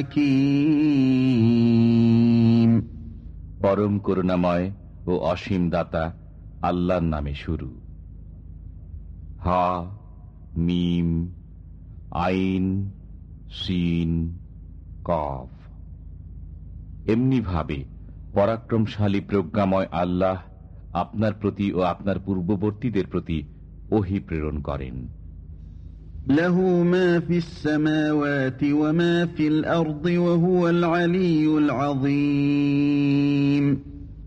হাকিম পরম করুণাময় ও অসীম দাতা আল্লাহর নামে শুরু। হা, মিম, আইন, সিন, কফ। এমনিভাবে পরাক্রমশালী প্রজ্ঞাময় আল্লাহ আপনার প্রতি ও আপনার পূর্ববর্তীদের প্রতি ওহি প্রেরণ করেন।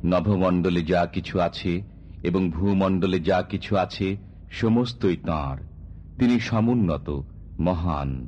নভমণ্ডলে যা কিছু আছে এবং ভূমণ্ডলে যা কিছু আছে সমস্তই তাঁর। তিনি সমুন্নত মহান।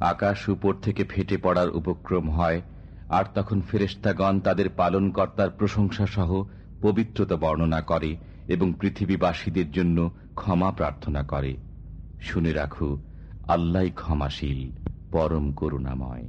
আকাশ উপর থেকে ফেটে পড়ার উপক্রম হয়, আর তখন ফেরেস্তাগণ তাদের পালনকর্তার প্রশংসা সহ পবিত্রতা বর্ণনা করে এবং পৃথিবীবাসীদের জন্য ক্ষমা প্রার্থনা করে। শুনে রাখু আল্লাহ ক্ষমাশীল, পরম করুণাময়।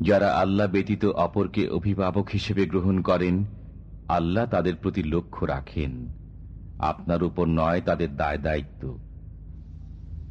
যারা আল্লাহ ব্যতীত অপরকে অভিভাবক হিসেবে গ্রহণ করেন, আল্লাহ তাদের প্রতি লক্ষ্য রাখেন। আপনার উপর নয় তাদের দায় দায়িত্ব।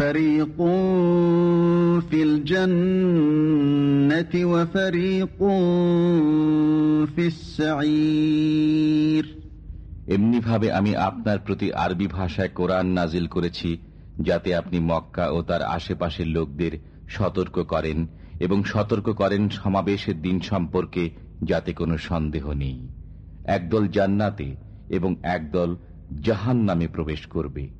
فريق في الجنة وفريق في السعير এমনিভাবে আমি আপনার প্রতি আরবি ভাষায় কোরআন নাজিল করেছি যাতে আপনি মক্কা ও তার আশেপাশের লোকদের সতর্ক করেন এবং সতর্ক করেন সমাবেশের দিন সম্পর্কে যাতে কোনো সন্দেহ নেই একদল জান্নাতে এবং একদল জাহান নামে প্রবেশ করবে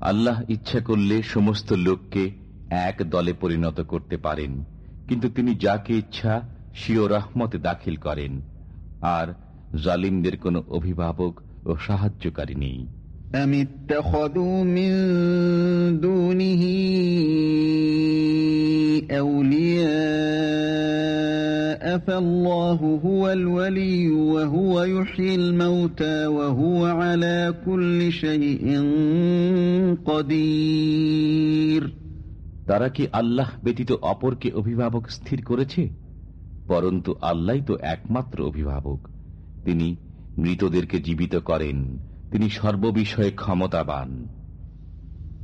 আল্লাহ ইচ্ছা করলে সমস্ত লোককে এক দলে পরিণত করতে পারেন কিন্তু তিনি যাকে ইচ্ছা সিও রহমতে দাখিল করেন আর জালিমদের কোনো অভিভাবক ও সাহায্যকারী নেই أم اتخذوا من دونه أولياء فالله هو الولي وهو يحيي الموتى وهو على كل شيء قدير তারা কি আল্লাহ ব্যতীত অপরকে অভিভাবক স্থির করেছে পরন্তু আল্লাহ তো একমাত্র অভিভাবক তিনি মৃতদেরকে জীবিত করেন তিনি সর্ববিষয়ে ক্ষমতাবান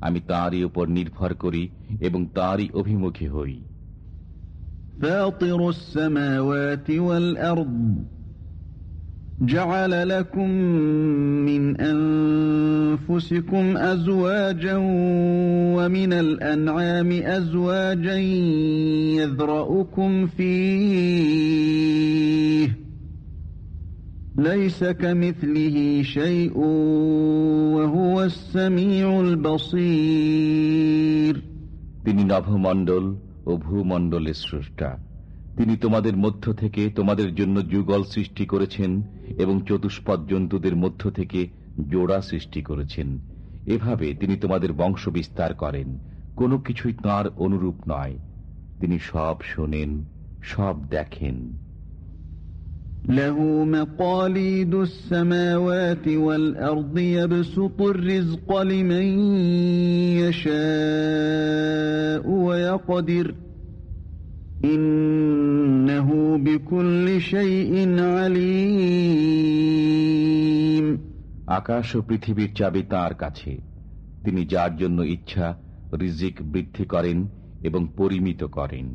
আমি তাঁরই উপর নির্ভর করি এবং তাঁরই অভিমুখী হই فاطر السماوات والأرض جعل لكم من أنفسكم أزواجا ومن الأنعام أزواجا يذرأكم فيه তিনি নভমণ্ডল ও ভূমণ্ডলের স্রষ্টা। তিনি তোমাদের মধ্য থেকে তোমাদের জন্য যুগল সৃষ্টি করেছেন এবং চতুষ্পদ জন্তুদের মধ্য থেকে জোড়া সৃষ্টি করেছেন। এভাবে তিনি তোমাদের বংশ বিস্তার করেন। কোনো কিছুই তাঁর অনুরূপ নয়। তিনি সব শোনেন, সব দেখেন। له مقاليد السماوات والأرض يبسط الرزق لمن يشاء ويقدر إنه بكل شيء عليم আকাশ ও পৃথিবীর চাবি তাঁর কাছে তিনি যার জন্য ইচ্ছা রিজিক বৃদ্ধি করেন এবং পরিমিত করেন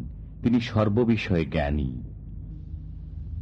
তিনি সর্ববিষয়ে জ্ঞানী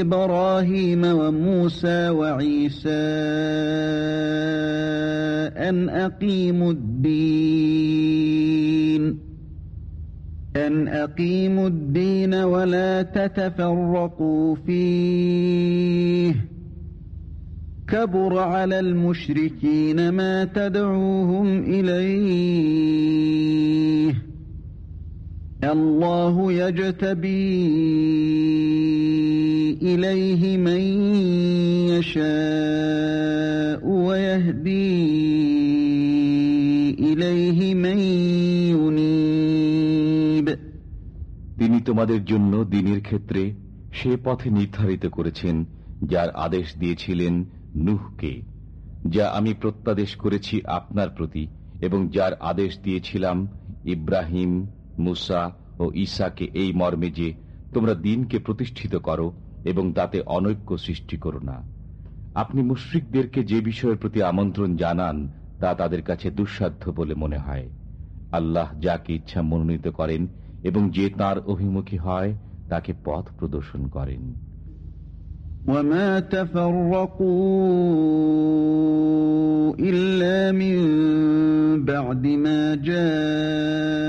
إبراهيم وموسى وعيسى أن أقيموا الدين. أن أقيموا الدين ولا تتفرقوا فيه. كبر على المشركين ما تدعوهم إليه. الله يجتبي إليه من يشاء ويهدي إليه من ينيب তিনি তোমাদের জন্য দিনের ক্ষেত্রে সে পথে নির্ধারিত করেছেন যার আদেশ দিয়েছিলেন নুহকে যা আমি প্রত্যাদেশ করেছি আপনার প্রতি এবং যার আদেশ দিয়েছিলাম ইব্রাহিম মুসা ও ঈসাকে এই মর্মে যে তোমরা দিনকে প্রতিষ্ঠিত করো এবং তাতে অনৈক্য সৃষ্টি করো না আপনি মুশ্রিকদেরকে যে বিষয়ের প্রতি আমন্ত্রণ জানান তা তাদের কাছে দুঃসাধ্য বলে মনে হয় আল্লাহ যাকে ইচ্ছা মনোনীত করেন এবং যে তার অভিমুখী হয় তাকে পথ প্রদর্শন করেন وما تفرقوا إلا من بعد ما جاءهم العلم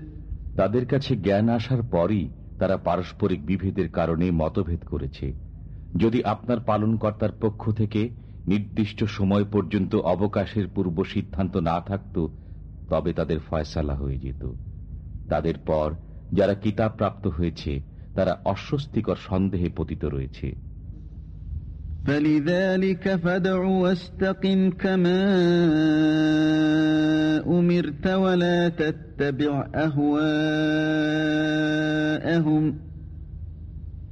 তাদের কাছে জ্ঞান আসার পরই তারা পারস্পরিক বিভেদের কারণে মতভেদ করেছে। যদি আপনার পালনকর্তার পক্ষ থেকে নির্দিষ্ট সময় পর্যন্ত অবকাশের পূর্ব সিদ্ধান্ত না থাকত, তবে তাদের ফয়সালা হয়ে যেত। তাদের পর যারা কিতাব প্রাপ্ত হয়েছে, তারা অস্বস্তিকর সন্দেহে পতিত রয়েছে। فلذلك فادع واستقم كما أمرت ولا تتبع أهواءهم.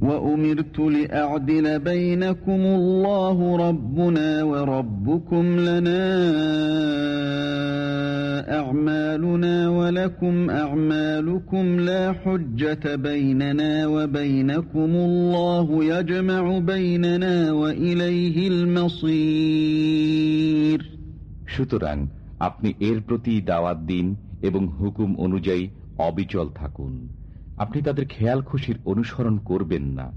وأمرت لأعدل بينكم الله ربنا وربكم لنا أعمالنا ولكم أعمالكم لا حجة بيننا وبينكم الله يجمع بيننا وإليه المصير সুতরাং আপনি এর প্রতি দাওয়াত দিন এবং হুকুম অনুযায়ী অবিচল থাকুন আপনি তাদের খেয়াল খুশির অনুসরণ করবেন না।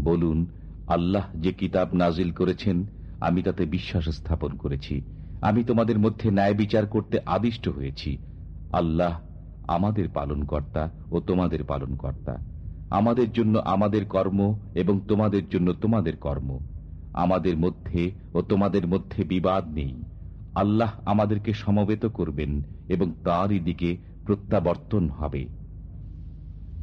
বলুন, আল্লাহ যে কিতাব নাজিল করেছেন, আমি তাতে বিশ্বাস স্থাপন করেছি। আমি তোমাদের মধ্যে ন্যায় বিচার করতে আদিষ্ট হয়েছি। আল্লাহ আমাদের পালনকর্তা ও তোমাদের পালনকর্তা। আমাদের জন্য আমাদের কর্ম এবং তোমাদের জন্য তোমাদের কর্ম। আমাদের মধ্যে ও তোমাদের মধ্যে বিবাদ নেই। আল্লাহ আমাদেরকে সমবেত করবেন এবং তাঁরই দিকে প্রত্যাবর্তন হবে।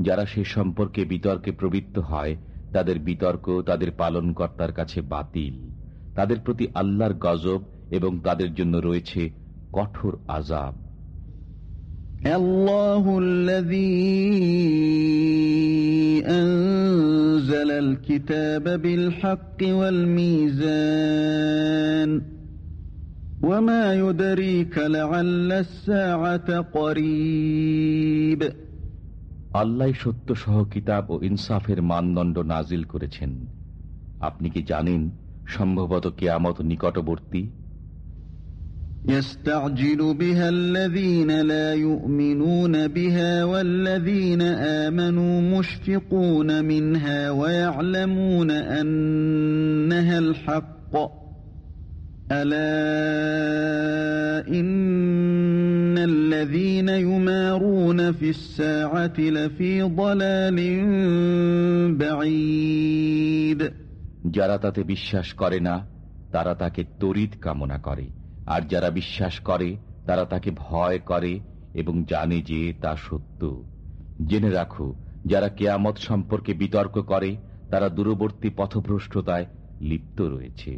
যারা সে সম্পর্কে বিতর্কে প্রবৃত্ত হয় তাদের বিতর্ক তাদের পালনকর্তার কাছে বাতিল তাদের প্রতি আল্লাহর গজব এবং তাদের জন্য রয়েছে কঠোর আজাব الله الذي أنزل الكتاب بالحق والميزان وما يدريك لعل الساعة قريب আল্লাহ সত্য সহ কিতাব ও ইনসাফের মানদণ্ড নাজিল করেছেন আপনি কি জানেন সম্ভবত কেয়ামত নিকটবর্তী يستعجل بها الذين لا يؤمنون بها والذين آمنوا مشفقون منها ويعلمون أنها الحق ألا إن যারা তাতে বিশ্বাস করে না তারা তাকে তরিত কামনা করে আর যারা বিশ্বাস করে তারা তাকে ভয় করে এবং জানে যে তা সত্য জেনে রাখো যারা কেয়ামত সম্পর্কে বিতর্ক করে তারা দূরবর্তী পথভ্রষ্টতায় লিপ্ত রয়েছে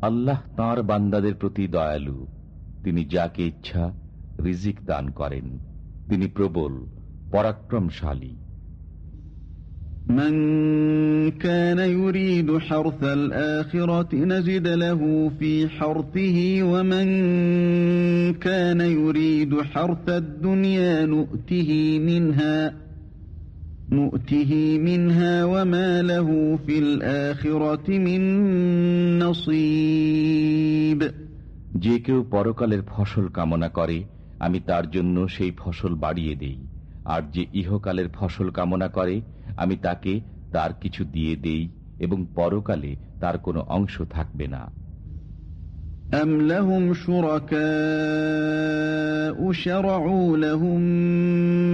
আল্লাহ তাঁর বান্দাদের প্রতি দয়ালু। তিনি যাকে ইচ্ছা রিজিক দান করেন। তিনি প্রবল পরাক্রমশালী। من كان يريد حرث الآخرة نزد له في حرثه ومن كان يريد حرث الدنيا نؤته منها نؤته منها وما له في الآخرة من نصيب যে কেউ পরকালের ফসল কামনা করে আমি তার জন্য সেই ফসল বাড়িয়ে দেই আর যে ইহকালের ফসল কামনা করে আমি তাকে তার কিছু দিয়ে দেই এবং পরকালে তার কোনো অংশ থাকবে না أم لهم شركاء شرعوا لهم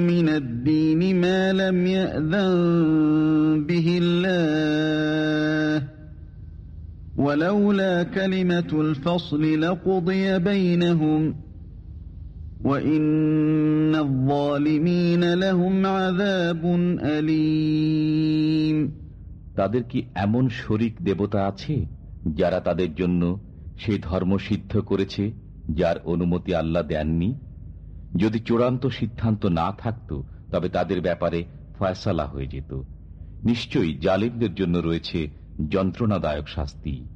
من الدين ما لم يأذن به الله ولولا كلمة الفصل لقضي بينهم ۖ তাদের কি এমন শরিক দেবতা আছে, যারা তাদের জন্য সে ধর্ম সিদ্ধ করেছে, যার অনুমতি আল্লাহ দেননি? যদি চূড়ান্ত সিদ্ধান্ত না থাকত, তবে তাদের ব্যাপারে ফয়সালা হয়ে যেত। নিশ্চয়ই জালিমদের জন্য রয়েছে যন্ত্রণাদায়ক শাস্তি।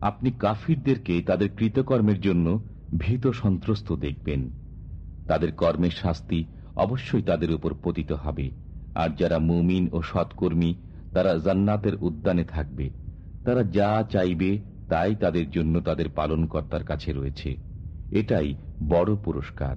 আপনি কাফিরদেরকে তাদের কৃতকর্মের জন্য ভীত সন্ত্রস্ত দেখবেন। তাদের কর্মের শাস্তি অবশ্যই তাদের উপর পতিত হবে। আর যারা মুমিন ও সৎকর্মী, তারা জান্নাতের উদ্যানে থাকবে। তারা যা চাইবে, তাই তাদের জন্য তাদের পালনকর্তার কাছে রয়েছে। এটাই বড় পুরস্কার।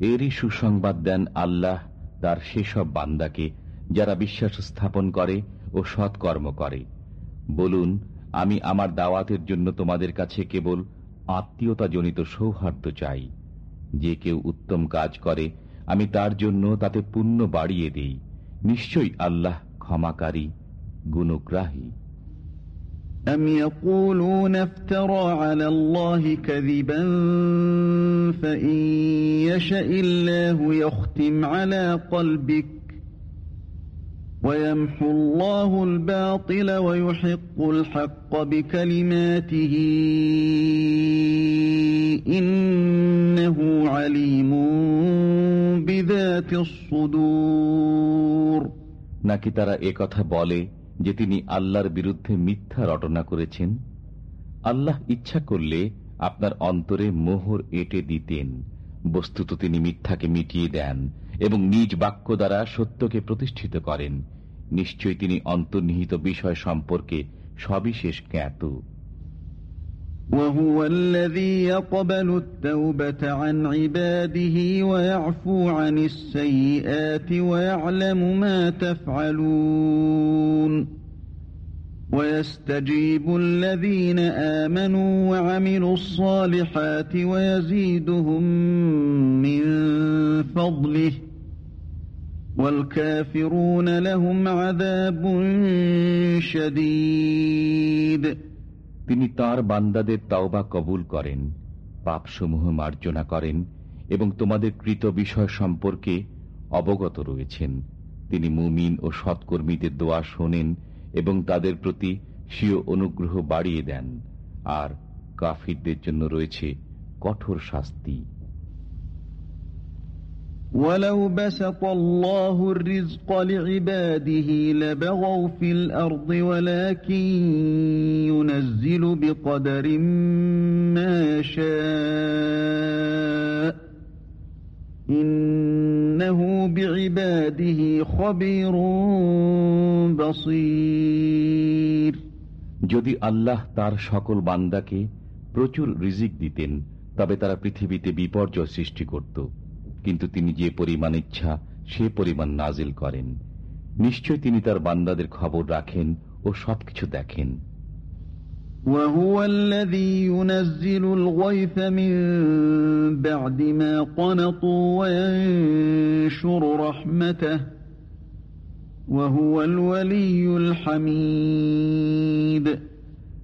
এরই সুসংবাদ দেন আল্লাহ তার সেসব বান্দাকে, যারা বিশ্বাস স্থাপন করে ও সৎকর্ম করে। বলুন, আমি আমার দাওয়াতের জন্য তোমাদের কাছে কেবল আত্মীয়তাজনিত সৌহার্দ্য চাই। যে কেউ উত্তম কাজ করে, আমি তার জন্য তাতে পুণ্য বাড়িয়ে দেই। নিশ্চয়ই আল্লাহ ক্ষমাকারী, গুণগ্রাহী। أم يقولون افترى على الله كذبا فإن يشأ الله يختم على قلبك ويمحو الله الباطل ويحق الحق بكلماته إنه عليم بذات الصدور নাকি তারা একথা বলে যে তিনি আল্লাহর বিরুদ্ধে মিথ্যা রটনা করেছেন আল্লাহ ইচ্ছা করলে আপনার অন্তরে মোহর এটে দিতেন বস্তুত তিনি মিথ্যাকে মিটিয়ে দেন এবং নিজ বাক্য দ্বারা সত্যকে প্রতিষ্ঠিত করেন নিশ্চয় তিনি অন্তর্নিহিত বিষয় সম্পর্কে সবিশেষ জ্ঞাত وهو الذي يقبل التوبة عن عباده ويعفو عن السيئات ويعلم ما تفعلون ويستجيب الذين آمنوا وعملوا الصالحات ويزيدهم من فضله والكافرون لهم عذاب شديد তিনি তার বান্দাদের তাওবা কবুল করেন পাপসমূহ মার্জনা করেন এবং তোমাদের কৃত বিষয় সম্পর্কে অবগত রয়েছেন তিনি মুমিন ও সৎকর্মীদের দোয়া শোনেন এবং তাদের প্রতি স্বীয় অনুগ্রহ বাড়িয়ে দেন আর কাফিরদের জন্য রয়েছে কঠোর শাস্তি ولو بسط الله الرزق لعباده لبغوا في الأرض ولكن ينزل بقدر ما يشاء إنه بعباده خبير بصير যদি আল্লাহ তার সকল বান্দাকে প্রচুর রিজিক দিতেন তবে তারা পৃথিবীতে বিপর্যয় সৃষ্টি করত কিন্তু তিনি যে পরিমাণ ইচ্ছা সে পরিমাণ নাজিল করেন নিশ্চয় তিনি তার বান্দাদের খবর রাখেন ও সবকিছু দেখেন وهو الذي ينزل الغيث من بعد ما قنطوا وينشر رحمته وهو الولي الحميد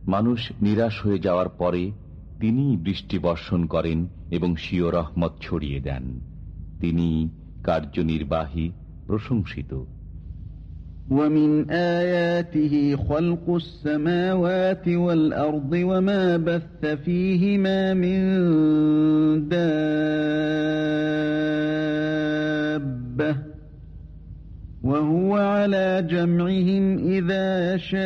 মানুষ নিরাশ হয়ে যাওয়ার পরে তিনি বৃষ্টি বর্ষণ করেন এবং স্বীয় রহমত ছড়িয়ে দেন তিনি কার্যনির্বাহী প্রশংসিত ومن آياته خلق السماوات والأرض وما بث فيهما من دابة وهو على جمعهم إذا يشاء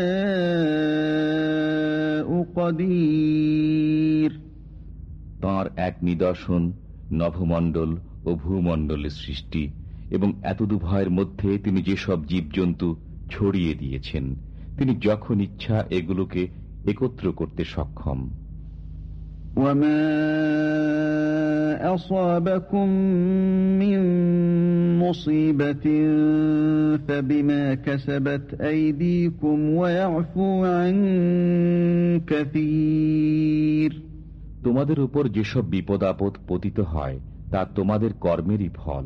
قدير তাঁর এক নিদর্শন নভমণ্ডল ও ভূমণ্ডলের সৃষ্টি এবং এতদু ভয়ের মধ্যে তিনি যেসব জীবজন্তু ছড়িয়ে দিয়েছেন তিনি যখন ইচ্ছা এগুলোকে একত্র করতে সক্ষম وما أصابكم من مصيبة فبما كسبت أيديكم ويعفو عن كثير তোমাদের উপর যেসব বিপদ আপদ পতিত হয় তা তোমাদের কর্মেরই ফল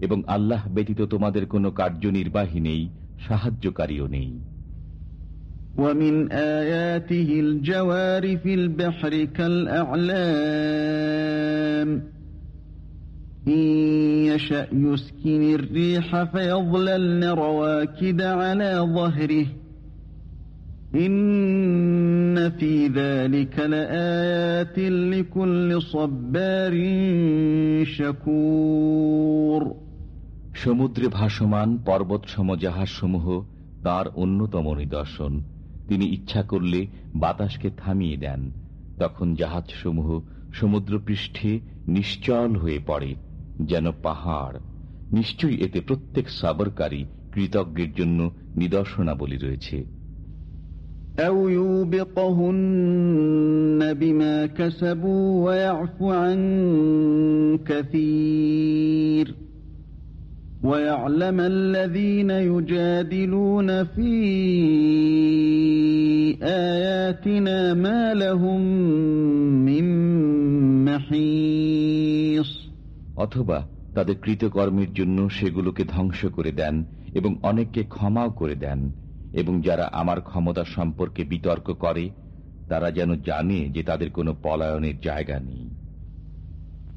এবং আল্লাহ ব্যতীত তোমাদের কোনো কার্যনির্বাহী নেই সাহায্যকারীও নেই ومن آياته الجوار في البحر كالأعلام إن يشأ يسكن الريح فيظللن رواكد على ظهره إن في ذلك لآيات لكل صبار شكور সমুদ্রে ভাসমান পর্বতসম জাহাজসমূহ তার অন্যতম নিদর্শন। তিনি ইচ্ছা করলে বাতাসকে থামিয়ে দেন। তখন জাহাজসমূহ সমুদ্রপৃষ্ঠে নিশ্চল হয়ে পড়ে, যেন পাহাড়। নিশ্চয়ই এতে প্রত্যেক সাবরকারী কৃতজ্ঞের জন্য নিদর্শনাবলী রয়েছে। أو ويعلم الذين يجادلون في آياتنا ما لهم من محيص অথবা তাদের কৃতকর্মের জন্য সেগুলোকে ধ্বংস করে দেন এবং অনেককে ক্ষমাও করে দেন এবং যারা আমার ক্ষমতা সম্পর্কে বিতর্ক করে তারা যেন জানে যে তাদের কোনো পলায়নের জায়গা নেই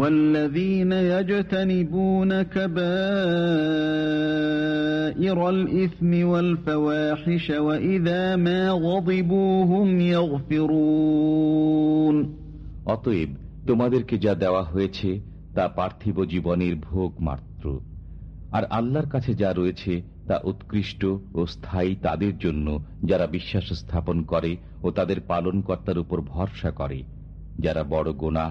والذين يجتنبون كبائر الإثم والفواحش وإذا ما غضبوا هم يغفرون অতএব তোমাদেরকে যা দেওয়া হয়েছে তা পার্থিব জীবনের ভোগ মাত্র আর আল্লাহর কাছে যা রয়েছে তা উৎকৃষ্ট ও স্থায়ী তাদের জন্য যারা বিশ্বাস স্থাপন করে ও তাদের পালনকর্তার উপর ভরসা করে যারা বড় গোনাহ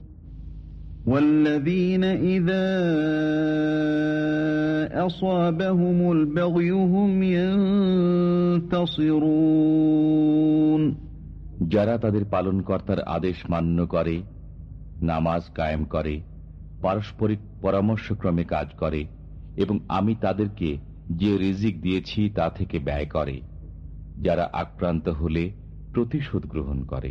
والذين إذا أصابهم البغي هم ينتصرون যারা তাদের পালনকর্তার আদেশ মান্য করে নামাজ কায়েম করে পারস্পরিক পরামর্শক্রমে কাজ করে এবং আমি তাদেরকে যে রিজিক দিয়েছি তা থেকে ব্যয় করে যারা আক্রান্ত হলে প্রতিশোধ গ্রহণ করে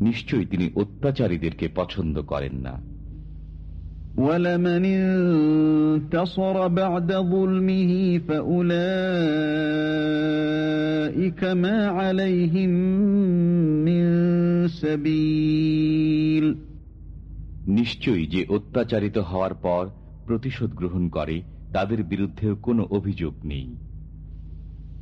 নিশ্চয়ই তিনি অত্যাচারীদেরকে পছন্দ করেন না ولمن انتصر بعد ظلمه فأولئك ما عليهم من سبيل নিশ্চয়ই যে অত্যাচারিত হওয়ার পর প্রতিশোধ গ্রহণ করে তাদের বিরুদ্ধেও কোনো অভিযোগ নেই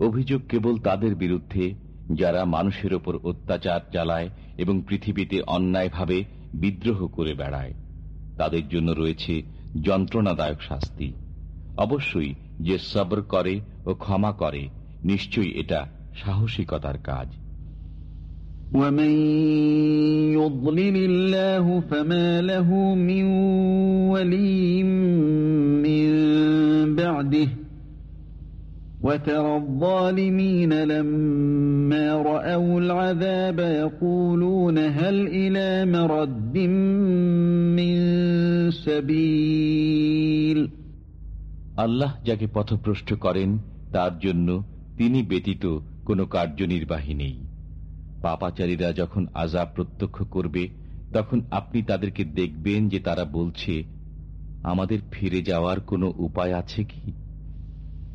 অভিযোগ কেবল তাদের বিরুদ্ধে যারা মানুষের ওপর অত্যাচার চালায় এবং পৃথিবীতে অন্যায়ভাবে বিদ্রোহ করে বেড়ায় তাদের জন্য রয়েছে যন্ত্রণাদায়ক শাস্তি অবশ্যই যে সবর করে ও ক্ষমা করে নিশ্চয়ই এটা সাহসিকতার কাজ ومن يضلل الله فما له من ولي من بعده وترى الظالمين لما رأوا العذاب يقولون هل إلى مرد من سبيل আল্লাহ যাকে পথভ্রষ্ট করেন তার জন্য তিনি ব্যতীত কোনো কার্যনির্বাহী নেই পাপাচারীরা যখন আজাব প্রত্যক্ষ করবে তখন আপনি তাদেরকে দেখবেন যে তারা বলছে আমাদের ফিরে যাওয়ার কোনো উপায় আছে কি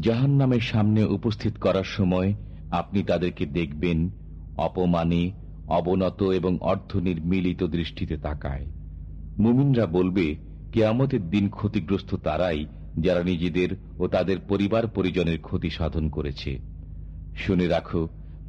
জাহান নামের সামনে উপস্থিত করার সময় আপনি তাদেরকে দেখবেন অপমানে, অবনত এবং অর্ধনির্মিলিত দৃষ্টিতে তাকায়। মুমিনরা বলবে, কেয়ামতের দিন ক্ষতিগ্রস্ত তারাই যারা নিজেদের ও তাদের পরিবার পরিজনের ক্ষতি সাধন করেছে। শুনে রাখো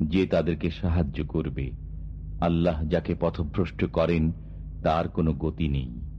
যে তাদেরকে সাহায্য করবে। আল্লাহ যাকে পথভ্রষ্ট করেন তার কোনো গতি নেই।